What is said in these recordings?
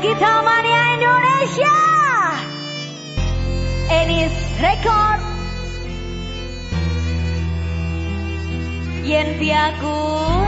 bagi Mania Indonesia. Enis Record. Yen piaku.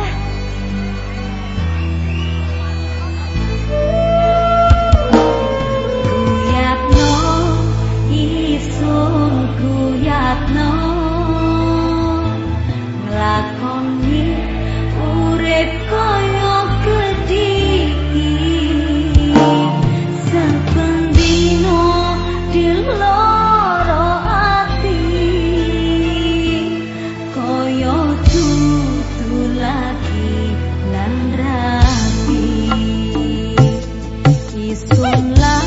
xuồng lá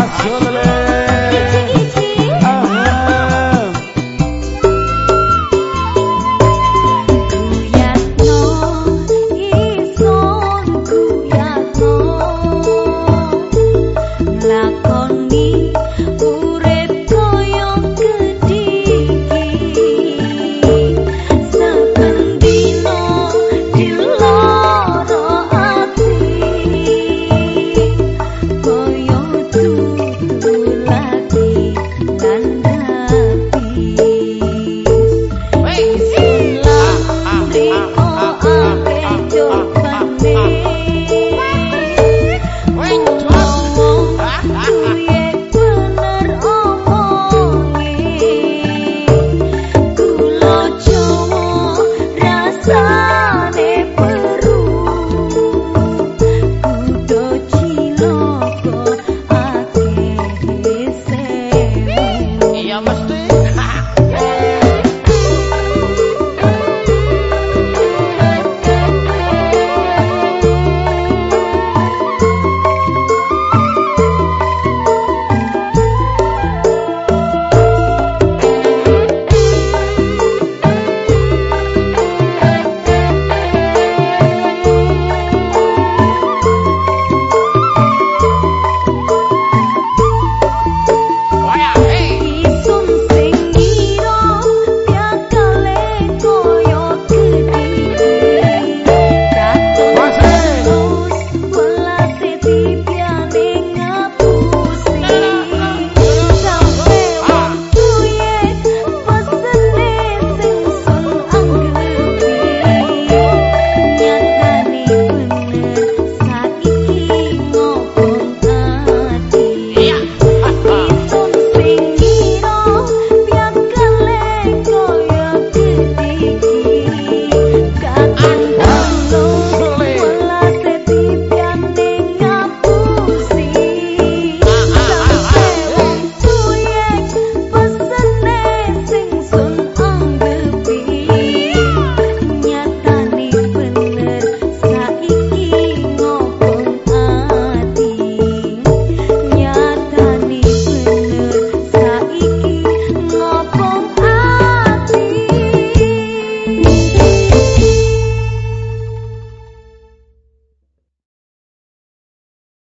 I